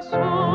terra